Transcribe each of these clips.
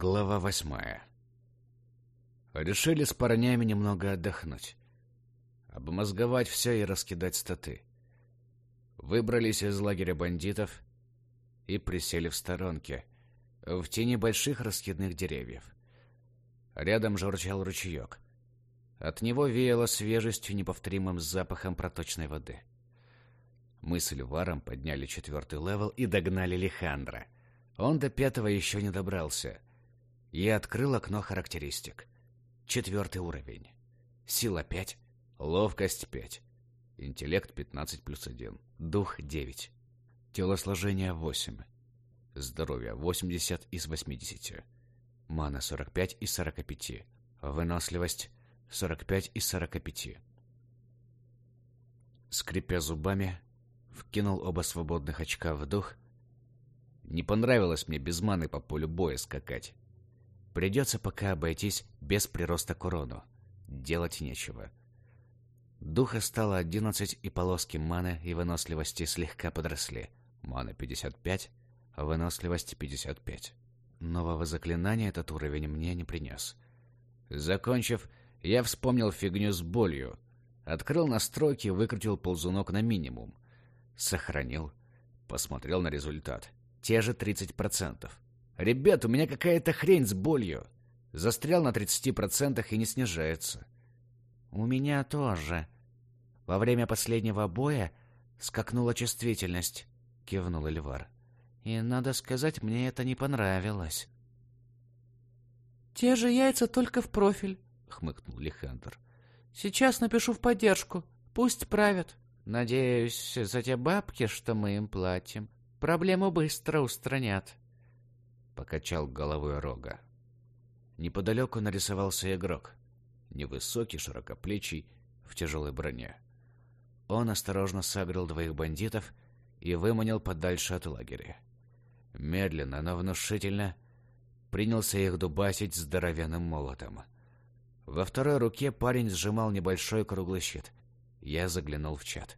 Глава восьмая. Решили с парнями немного отдохнуть. Обмозговать все и раскидать статы. Выбрались из лагеря бандитов и присели в сторонке, в тени больших раскидных деревьев. Рядом журчал ручеек. От него веяло свежестью неповторимым запахом проточной воды. Мы с Льваром подняли четвертый левел и догнали Лихандра. Он до пятого еще не добрался — я открыл окно характеристик. Четвертый уровень. Сила 5, ловкость 5, интеллект 15 плюс 1, дух 9, телосложение 8, здоровье 80 из 80, мана 45 из 45, выносливость 45 из 45. Скрипя зубами, вкинул оба свободных очка в дух. Не понравилось мне без маны по полю боя скакать. Придется пока обойтись без прироста к. Делать нечего. Духа стало 11, и полоски маны и выносливости слегка подросли. Мана 55, а выносливость 55. Нового заклинания этот уровень мне не принес. Закончив, я вспомнил фигню с болью. Открыл настройки выкрутил ползунок на минимум. Сохранил. Посмотрел на результат. Те же 30%. «Ребят, у меня какая-то хрень с болью. Застрял на 30% и не снижается». «У меня тоже. Во время последнего боя скакнула чувствительность», — кивнул Эльвар. «И, надо сказать, мне это не понравилось». «Те же яйца, только в профиль», — хмыкнул Лихандр. «Сейчас напишу в поддержку. Пусть правят». «Надеюсь, за те бабки, что мы им платим, проблему быстро устранят», покачал головой Рога. Неподалеку нарисовался игрок. Невысокий, широкоплечий, в тяжелой броне. Он осторожно согрел двоих бандитов и выманил подальше от лагеря. Медленно, но внушительно принялся их дубасить здоровенным молотом. Во второй руке парень сжимал небольшой круглый щит. Я заглянул в чат.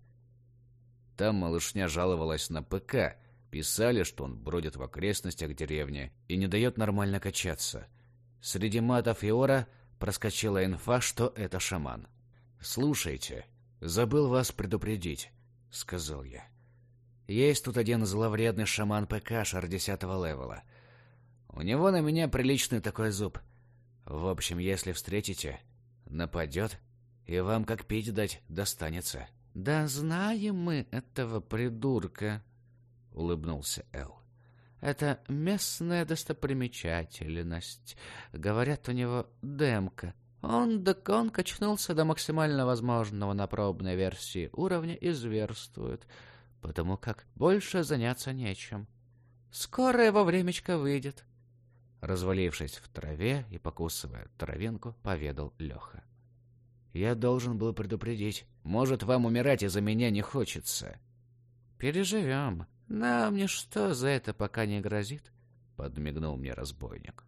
Там малышня жаловалась на ПК, Писали, что он бродит в окрестностях деревни и не дает нормально качаться. Среди матов и ора проскочила инфа, что это шаман. «Слушайте, забыл вас предупредить», — сказал я. «Есть тут один зловредный шаман ПК шар десятого левела. У него на меня приличный такой зуб. В общем, если встретите, нападет, и вам как пить дать достанется». «Да знаем мы этого придурка», — улыбнулся Эл. «Это местная достопримечательность. Говорят, у него демка. Он да он качнулся до максимально возможного на пробной версии уровня и зверствует, потому как больше заняться нечем. Скоро его времечко выйдет». Развалившись в траве и покусывая травинку, поведал Леха. «Я должен был предупредить. Может, вам умирать из-за меня не хочется». «Переживем. «Нам ничто за это пока не грозит», — подмигнул мне разбойник.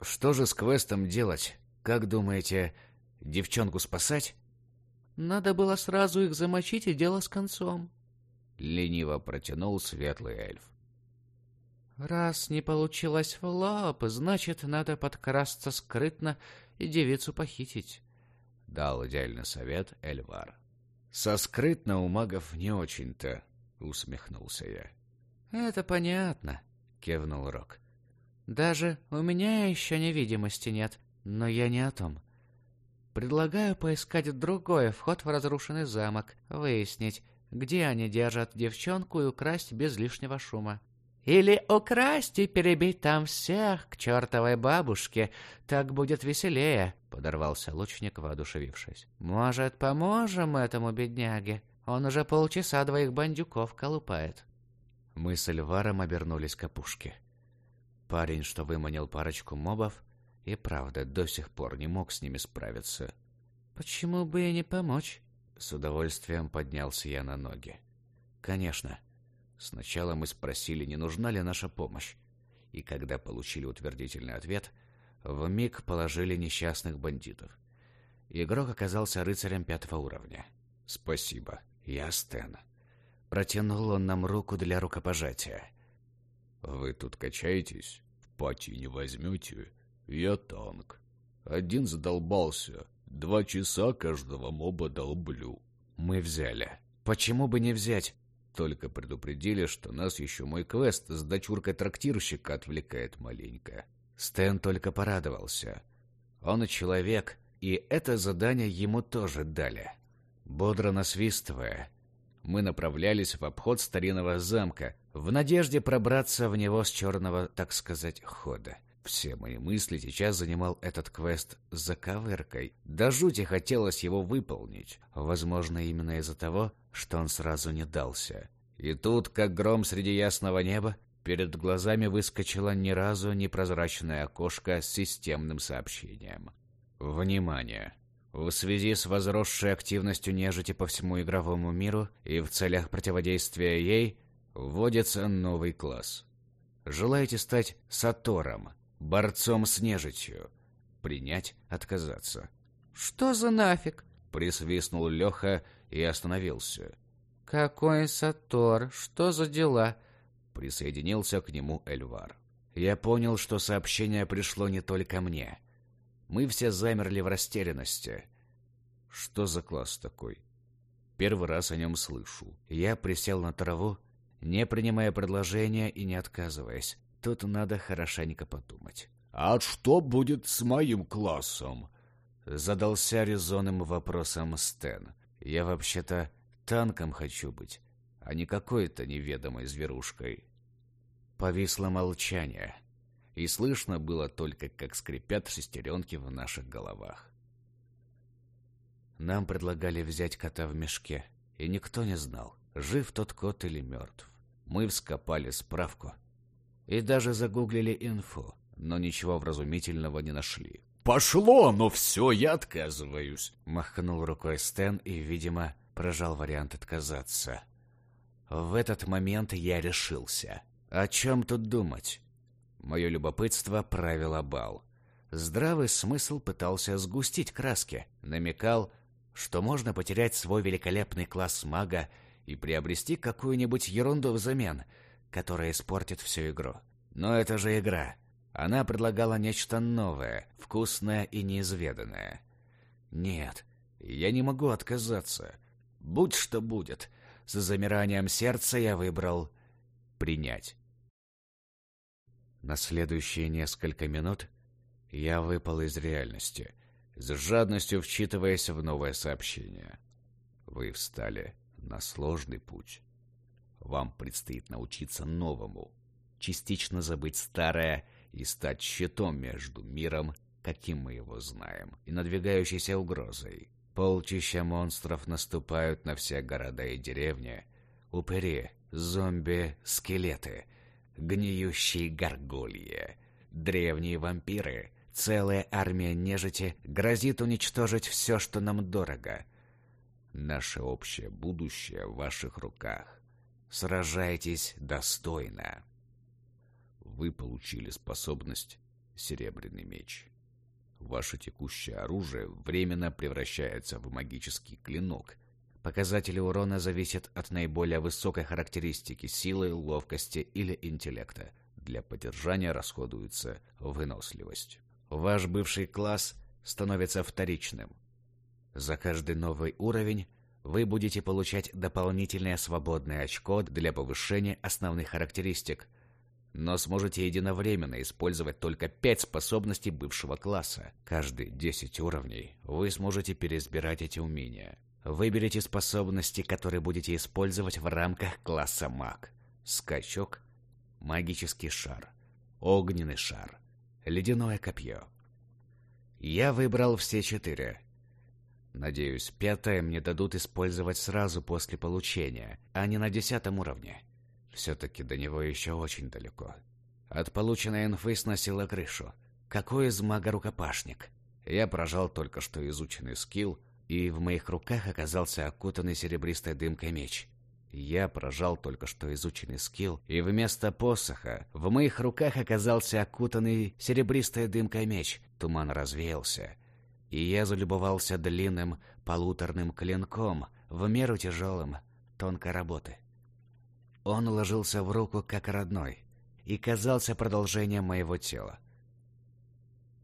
«Что же с квестом делать? Как думаете, девчонку спасать?» «Надо было сразу их замочить, и дело с концом», — лениво протянул светлый эльф. «Раз не получилось в лоб, значит, надо подкрасться скрытно и девицу похитить», — дал идеальный совет Эльвар. «Со скрытно у магов не очень-то», усмехнулся я. Это понятно, кивнул Рок. Даже у меня еще невидимости нет, но я не о том. Предлагаю поискать другой вход в разрушенный замок, выяснить, где они держат девчонку и украсть без лишнего шума. Или украсть и перебить там всех к чертовой бабушке. Так будет веселее, — подорвался лучник, воодушевившись. Может, поможем этому бедняге? Он уже полчаса двоих бандюков колупает. Мы с Эльваром обернулись к опушке. Парень, что выманил парочку мобов, и правда до сих пор не мог с ними справиться. «Почему бы и не помочь?» С удовольствием поднялся я на ноги. «Конечно. Сначала мы спросили, не нужна ли наша помощь. И когда получили утвердительный ответ, в миг положили несчастных бандитов. Игрок оказался рыцарем пятого уровня. Спасибо. «Я Стэн». Протянул он нам руку для рукопожатия. «Вы тут качаетесь?» В симпатии не возьмете, я танк. Один задолбался. Два часа каждого моба долблю. Мы взяли. Почему бы не взять? Только предупредили, что нас еще мой квест с дочуркой трактирщика отвлекает маленько. Стэн только порадовался. Он человек, и это задание ему тоже дали. Бодро насвистывая, мы направлялись в обход старинного замка, в надежде пробраться в него с черного, так сказать, хода. Все мои мысли сейчас занимал этот квест с заковыркой. До жути хотелось его выполнить. Возможно, именно из-за того, что он сразу не дался. И тут, как гром среди ясного неба, перед глазами выскочило ни разу не прозрачное окошко с системным сообщением. Внимание! В связи с возросшей активностью нежити по всему игровому миру и в целях противодействия ей вводится новый класс. Желаете стать Сатором, борцом с нежитью? Принять, отказаться. «Что за нафиг?» — присвистнул Леха и остановился. «Какой Сатор? Что за дела?» Присоединился к нему Эльвар. Я понял, что сообщение пришло не только мне. Мы все замерли в растерянности. Что за класс такой? Первый раз о нем слышу. Я присел на траву, не принимая предложения и не отказываясь. Тут надо хорошенько подумать. «А что будет с моим классом?» Задался резонным вопросом Стэн. «Я вообще-то танком хочу быть, а не какой-то неведомой зверушкой». Повисло молчание, и слышно было только, как скрипят шестеренки в наших головах. Нам предлагали взять кота в мешке, и никто не знал, жив тот кот или мертв. Мы вскопали справку и даже загуглили инфу, но ничего вразумительного не нашли. «Пошло, но все, я отказываюсь!» Махнул рукой Стэн и, видимо, прожал вариант отказаться. В этот момент я решился. О чем тут думать? Мое любопытство правило бал. Здравый смысл пытался сгустить краски, намекал, что можно потерять свой великолепный класс мага и приобрести какую-нибудь ерунду взамен, которая испортит всю игру. Но это же игра. Она предлагала нечто новое, вкусное и неизведанное. Нет, я не могу отказаться. Будь что будет. С замиранием сердца я выбрал принять. На следующие несколько минут я выпал из реальности, с жадностью вчитываясь в новое сообщение. Вы встали на сложный путь. Вам предстоит научиться новому, частично забыть старое и стать щитом между миром, каким мы его знаем, и надвигающейся угрозой. Полчища монстров наступают на все города и деревни. Упыри, зомби, скелеты, гниющие горгульи, древние вампиры, целая армия нежити грозит уничтожить все, что нам дорого. Наше общее будущее в ваших руках. Сражайтесь достойно вы получили способность «Серебряный меч». Ваше текущее оружие временно превращается в магический клинок. Показатели урона зависят от наиболее высокой характеристики силы, ловкости или интеллекта. Для поддержания расходуется выносливость. Ваш бывший класс становится вторичным. За каждый новый уровень вы будете получать дополнительное свободное очко для повышения основных характеристик – но сможете единовременно использовать только 5 способностей бывшего класса. Каждые 10 уровней вы сможете переизбирать эти умения. Выберите способности, которые будете использовать в рамках класса маг. Скачок, магический шар, огненный шар, ледяное копье. Я выбрал все четыре. Надеюсь, пятое мне дадут использовать сразу после получения, а не на десятом уровне. Все-таки до него еще очень далеко. От полученной инфы сносило крышу. Какой из мага рукопашник? Я прожал только что изученный скилл, и в моих руках оказался окутанный серебристой дымкой меч. Я прожал только что изученный скилл, и вместо посоха в моих руках оказался окутанный серебристой дымкой меч. Туман развеялся, и я залюбовался длинным полуторным клинком, в меру тяжелым, тонкой работы. Он ложился в руку как родной. и казался продолжением моего тела.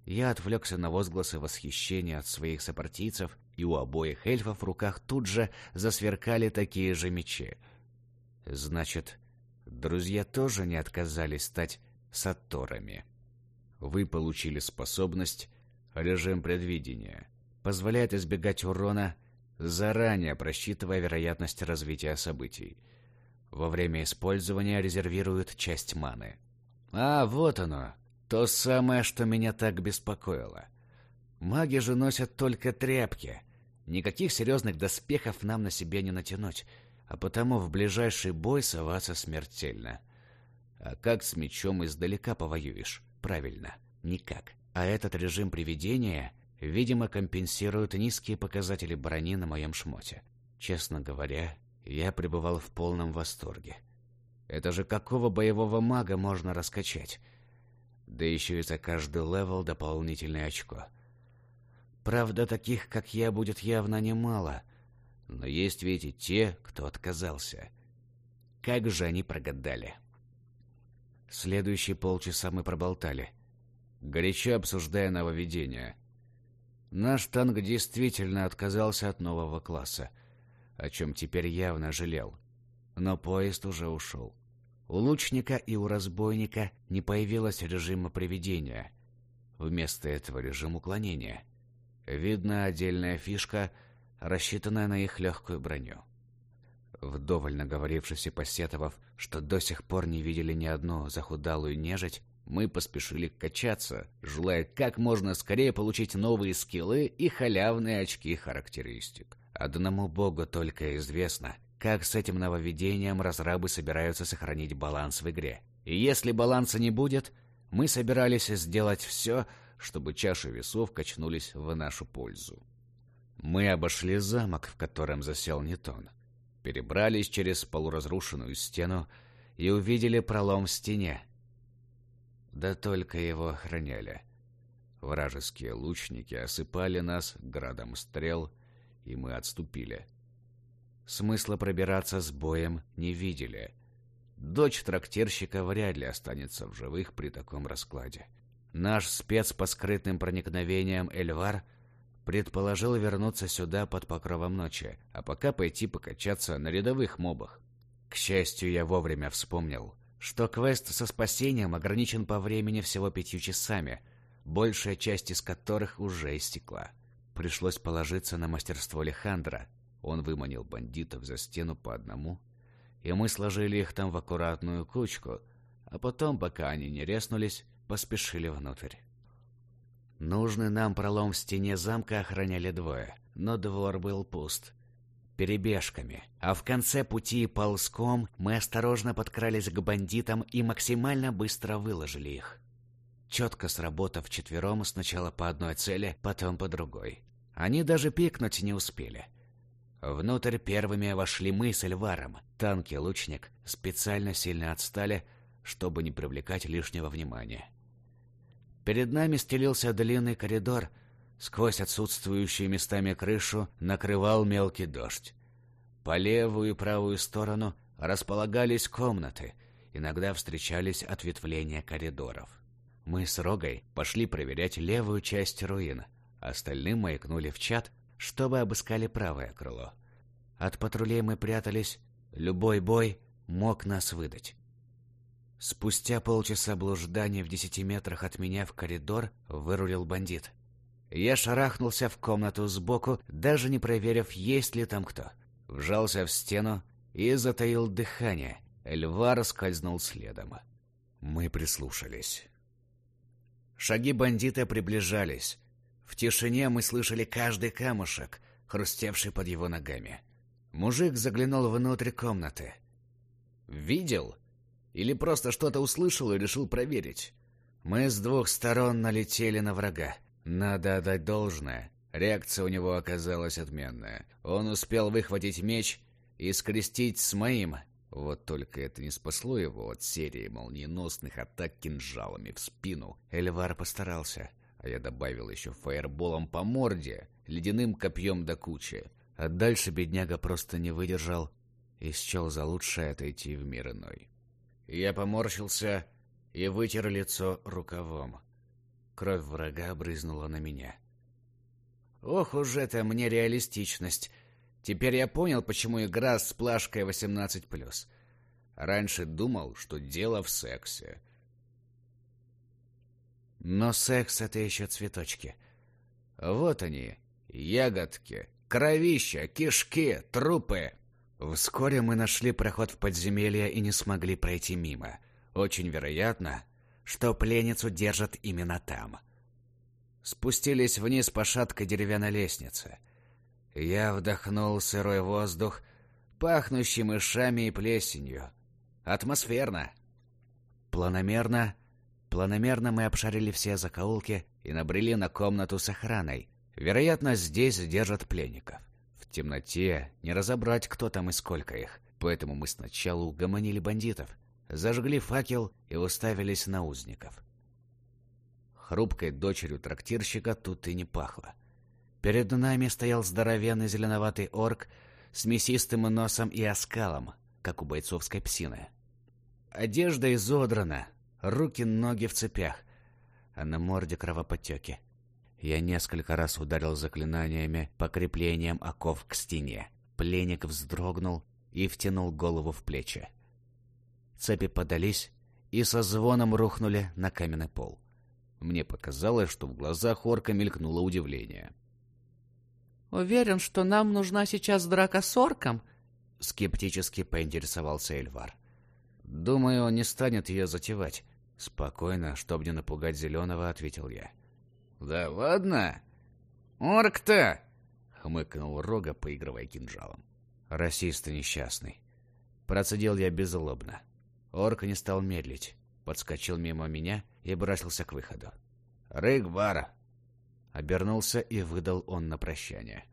Я отвлекся на возгласы восхищения от своих сопартийцев, и у обоих эльфов в руках тут же засверкали такие же мечи. Значит, друзья тоже не отказались стать сатторами. Вы получили способность режим предвидения. Позволяет избегать урона, заранее просчитывая вероятность развития событий. Во время использования резервирует часть маны. А, вот оно, то самое, что меня так беспокоило. Маги же носят только тряпки. Никаких серьезных доспехов нам на себе не натянуть, а потому в ближайший бой соваться смертельно. А как с мечом издалека повоюешь? Правильно, никак. А этот режим привидения, видимо, компенсирует низкие показатели брони на моем шмоте. Честно говоря, я пребывал в полном восторге. Это же какого боевого мага можно раскачать? Да еще и за каждый левел дополнительное очко. Правда, таких, как я, будет явно немало. Но есть ведь и те, кто отказался. Как же они прогадали. Следующие полчаса мы проболтали, горячо обсуждая нововведения. Наш танк действительно отказался от нового класса, о чем теперь явно жалел. Но поезд уже ушел. У лучника и у разбойника не появилось режима приведения. Вместо этого режим уклонения. Видно отдельная фишка, рассчитанная на их легкую броню. Вдоволь наговорившись и посетовав, что до сих пор не видели ни одну захудалую нежить, мы поспешили качаться, желая как можно скорее получить новые скиллы и халявные очки характеристик. Одному богу только известно, как с этим нововведением разрабы собираются сохранить баланс в игре. И если баланса не будет, мы собирались сделать все, чтобы чаши весов качнулись в нашу пользу. Мы обошли замок, в котором засел Нетон перебрались через полуразрушенную стену и увидели пролом в стене. Да только его охраняли. Вражеские лучники осыпали нас градом стрел, и мы отступили. Смысла пробираться с боем не видели. Дочь трактирщика вряд ли останется в живых при таком раскладе. Наш спец по скрытным проникновениям Эльвар — Предположил вернуться сюда под покровом ночи, а пока пойти покачаться на рядовых мобах. К счастью, я вовремя вспомнил, что квест со спасением ограничен по времени всего пятью часами, большая часть из которых уже истекла. Пришлось положиться на мастерство Лехандра. Он выманил бандитов за стену по одному, и мы сложили их там в аккуратную кучку, а потом, пока они не резнулись, поспешили внутрь. Нужный нам пролом в стене замка охраняли двое, но двор был пуст. Перебежками. А в конце пути ползком мы осторожно подкрались к бандитам и максимально быстро выложили их. Четко сработав четвером сначала по одной цели, потом по другой. Они даже пикнуть не успели. Внутрь первыми вошли мы с Эльваром. Танки лучник специально сильно отстали, чтобы не привлекать лишнего внимания. Перед нами стелился длинный коридор. Сквозь отсутствующие местами крышу накрывал мелкий дождь. По левую и правую сторону располагались комнаты. Иногда встречались ответвления коридоров. Мы с Рогой пошли проверять левую часть руин. Остальным маякнули в чат, чтобы обыскали правое крыло. От патрулей мы прятались. Любой бой мог нас выдать. Спустя полчаса блуждания в десяти метрах от меня в коридор вырулил бандит. Я шарахнулся в комнату сбоку, даже не проверив, есть ли там кто. Вжался в стену и затаил дыхание. Эльвар скользнул следом. Мы прислушались. Шаги бандита приближались. В тишине мы слышали каждый камушек, хрустевший под его ногами. Мужик заглянул внутрь комнаты. «Видел?» Или просто что-то услышал и решил проверить? Мы с двух сторон налетели на врага. Надо отдать должное. Реакция у него оказалась отменная. Он успел выхватить меч и скрестить с моим. Вот только это не спасло его от серии молниеносных атак кинжалами в спину. Эльвар постарался, а я добавил еще фаерболом по морде, ледяным копьем до кучи. А дальше бедняга просто не выдержал и счел за лучшее отойти в мир иной. Я поморщился и вытер лицо рукавом. Кровь врага брызнула на меня. Ох уж это мне реалистичность. Теперь я понял, почему игра с плашкой 18+. Раньше думал, что дело в сексе. Но секс — это еще цветочки. Вот они, ягодки, кровища, кишки, трупы. Вскоре мы нашли проход в подземелье и не смогли пройти мимо. Очень вероятно, что пленницу держат именно там. Спустились вниз по шаткой деревянной лестнице. Я вдохнул сырой воздух, пахнущий мышами и плесенью. Атмосферно. Планомерно, планомерно мы обшарили все закоулки и набрели на комнату с охраной. Вероятно, здесь держат пленников. В темноте не разобрать, кто там и сколько их. Поэтому мы сначала угомонили бандитов, зажгли факел и уставились на узников. Хрупкой дочерью трактирщика тут и не пахло. Перед нами стоял здоровенный зеленоватый орк с мясистым носом и оскалом, как у бойцовской псины. Одежда изодрана, руки-ноги в цепях, а на морде кровоподтеки. Я несколько раз ударил заклинаниями по креплениям оков к стене. Пленник вздрогнул и втянул голову в плечи. Цепи подались и со звоном рухнули на каменный пол. Мне показалось, что в глазах орка мелькнуло удивление. «Уверен, что нам нужна сейчас драка с орком?» Скептически поинтересовался Эльвар. «Думаю, он не станет ее затевать». Спокойно, чтобы не напугать Зеленого, ответил я. «Да ладно! Орк-то!» — хмыкнул Рога, поигрывая кинжалом. «Расист несчастный». Процедил я беззлобно. Орк не стал медлить, подскочил мимо меня и бросился к выходу. «Рыгвар!» Обернулся и выдал он на прощание.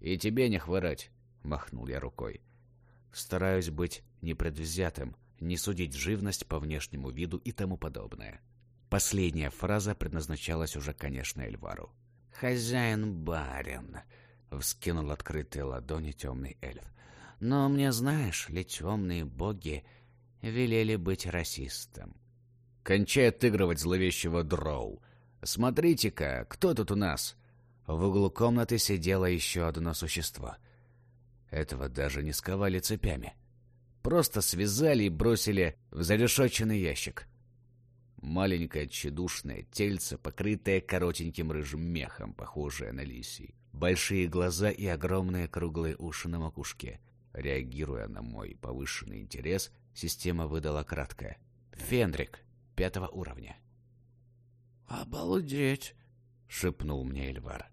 «И тебе не хворать!» — махнул я рукой. Стараюсь быть непредвзятым, не судить живность по внешнему виду и тому подобное. Последняя фраза предназначалась уже, конечно, Эльвару. «Хозяин-барин», — вскинул открытые ладони темный эльф. «Но мне, знаешь ли, темные боги велели быть расистом». «Кончай отыгрывать зловещего дроу. Смотрите-ка, кто тут у нас?» В углу комнаты сидело еще одно существо. Этого даже не сковали цепями. Просто связали и бросили в зарешоченный ящик. Маленькое тщедушное тельце, покрытое коротеньким рыжим мехом, похожее на лисий. Большие глаза и огромные круглые уши на макушке. Реагируя на мой повышенный интерес, система выдала краткое. «Фендрик, пятого уровня». «Обалдеть!» — шепнул мне Эльвар.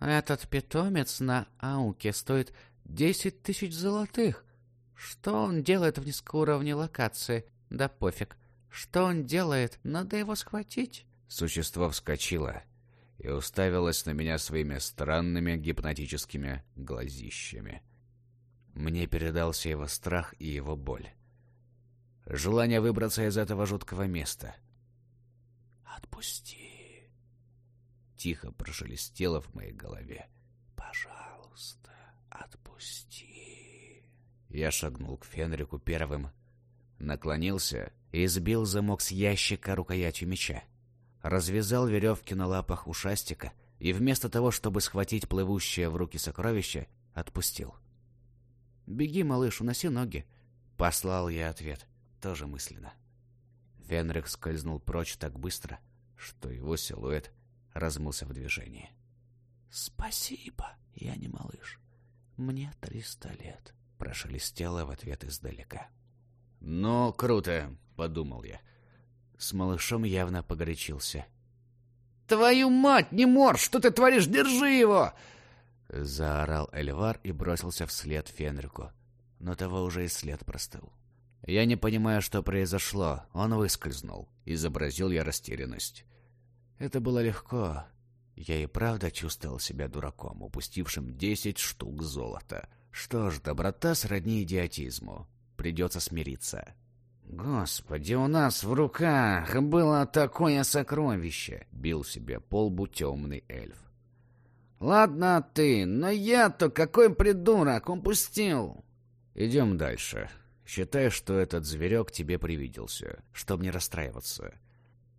«Этот питомец на Ауке стоит десять тысяч золотых. Что он делает в низкоуровне локации? Да пофиг. Что он делает? Надо его схватить. Существо вскочило и уставилось на меня своими странными гипнотическими глазищами. Мне передался его страх и его боль. Желание выбраться из этого жуткого места. «Отпусти!» Тихо прошелестело в моей голове. «Пожалуйста, отпусти!» Я шагнул к Фенрику первым, наклонился и сбил замок с ящика рукоятью меча. Развязал веревки на лапах ушастика и вместо того, чтобы схватить плывущее в руки сокровище, отпустил. «Беги, малыш, уноси ноги!» Послал я ответ, тоже мысленно. Фенрик скользнул прочь так быстро, что его силуэт размылся в движении. «Спасибо, я не малыш. Мне триста лет» прошелестело в ответ издалека. «Ну, круто!» — подумал я. С малышом явно погорячился. «Твою мать, не мор! Что ты творишь? Держи его!» Заорал Эльвар и бросился вслед Фенрику. Но того уже и след простыл. Я не понимаю, что произошло. Он выскользнул. Изобразил я растерянность. Это было легко. Я и правда чувствовал себя дураком, упустившим десять штук золота. Что ж, доброта сродни идиотизму. Придется смириться. «Господи, у нас в руках было такое сокровище!» — бил себе по лбу темный эльф. «Ладно ты, но я-то какой придурок, упустил!» «Идем дальше. Считай, что этот зверек тебе привиделся, чтобы не расстраиваться.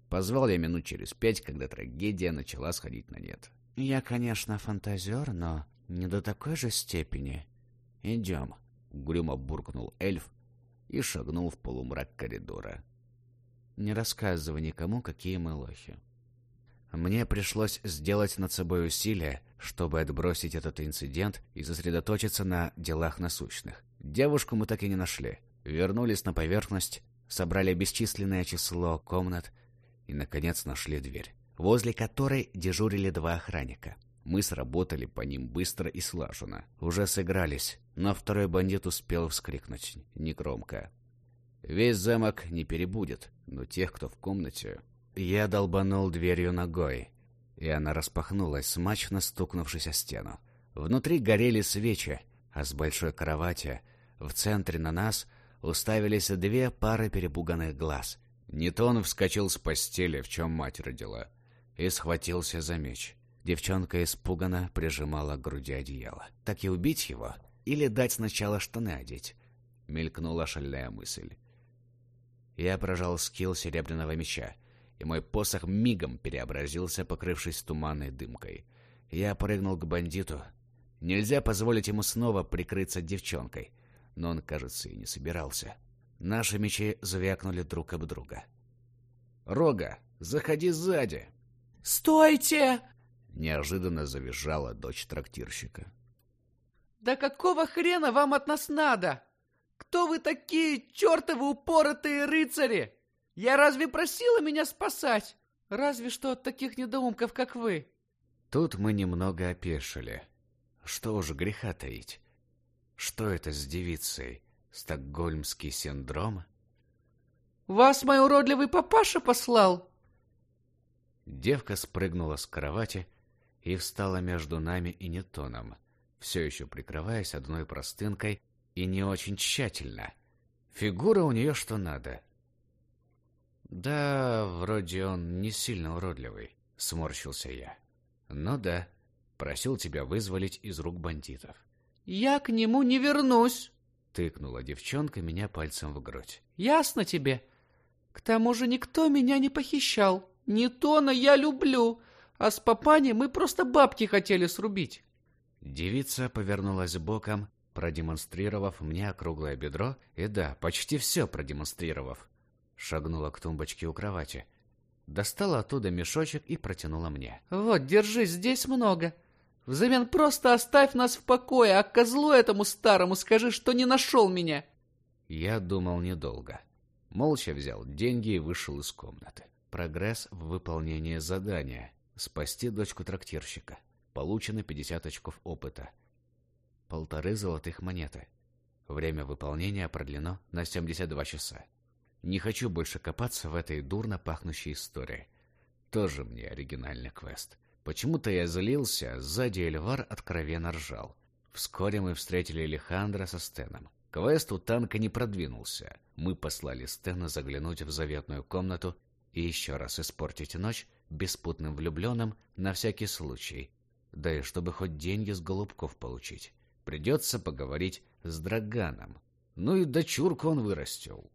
Позвал я минут через пять, когда трагедия начала сходить на нет. «Я, конечно, фантазер, но не до такой же степени. Идем», — угрюмо буркнул эльф и шагнул в полумрак коридора. «Не рассказывай никому, какие мы лохи». Мне пришлось сделать над собой усилие, чтобы отбросить этот инцидент и сосредоточиться на делах насущных. Девушку мы так и не нашли. Вернулись на поверхность, собрали бесчисленное число комнат и, наконец, нашли дверь, возле которой дежурили два охранника. Мы сработали по ним быстро и слаженно. Уже сыгрались, но второй бандит успел вскрикнуть негромко. Весь замок не перебудет, но тех, кто в комнате, я долбанул дверью ногой, и она распахнулась, смачно стукнувшись о стену. Внутри горели свечи, а с большой кровати в центре на нас уставились две пары перепуганных глаз. Нетон вскочил с постели, в чем мать родила, и схватился за меч. Девчонка испуганно прижимала к груди одеяло. Так и убить его? Или дать сначала штаны одеть? Мелькнула шальная мысль. Я прожал скилл серебряного меча, и мой посох мигом преобразился, покрывшись туманной дымкой. Я прыгнул к бандиту. Нельзя позволить ему снова прикрыться девчонкой, но он, кажется, и не собирался. Наши мечи звякнули друг об друга. «Рога, заходи сзади!» «Стойте!» — неожиданно завизжала дочь трактирщика. «Да какого хрена вам от нас надо? Кто вы такие, чертовы упоротые рыцари?» Я разве просила меня спасать? Разве что от таких недоумков, как вы. Тут мы немного опешили. Что уж греха таить. Что это с девицей? Стокгольмский синдром? Вас мой уродливый папаша послал? Девка спрыгнула с кровати и встала между нами и Нетоном, все еще прикрываясь одной простынкой и не очень тщательно. Фигура у нее что надо, «Да, вроде он не сильно уродливый», — сморщился я. «Ну да, просил тебя вызволить из рук бандитов». «Я к нему не вернусь», — тыкнула девчонка меня пальцем в грудь. «Ясно тебе? К тому же никто меня не похищал. Не то, но я люблю, а с папани мы просто бабки хотели срубить». Девица повернулась боком, продемонстрировав мне округлое бедро, и да, почти все продемонстрировав. Шагнула к тумбочке у кровати. Достала оттуда мешочек и протянула мне. «Вот, держи, здесь много. Взамен просто оставь нас в покое, а козлу этому старому скажи, что не нашел меня». Я думал недолго. Молча взял деньги и вышел из комнаты. Прогресс в выполнении задания. Спасти дочку трактирщика. Получено 50 очков опыта. Полторы золотых монеты. Время выполнения продлено на 72 часа. Не хочу больше копаться в этой дурно пахнущей истории. Тоже мне оригинальный квест. Почему-то я злился, сзади Эльвар откровенно ржал. Вскоре мы встретили Лехандра со Стеном. Квест у танка не продвинулся. Мы послали Стена заглянуть в заветную комнату и еще раз испортить ночь беспутным влюбленным на всякий случай. Да и чтобы хоть деньги с голубков получить. Придется поговорить с Драганом. Ну и дочурку он вырастил.